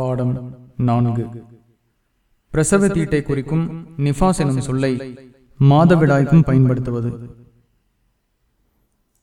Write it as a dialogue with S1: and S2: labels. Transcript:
S1: பாடம் நான்கு. பிரசவ தீட்டை குறிக்கும் நிஃபாஸ் எனும் சொல்லை மாதவிடாய்க்கும் பயன்படுத்துவது.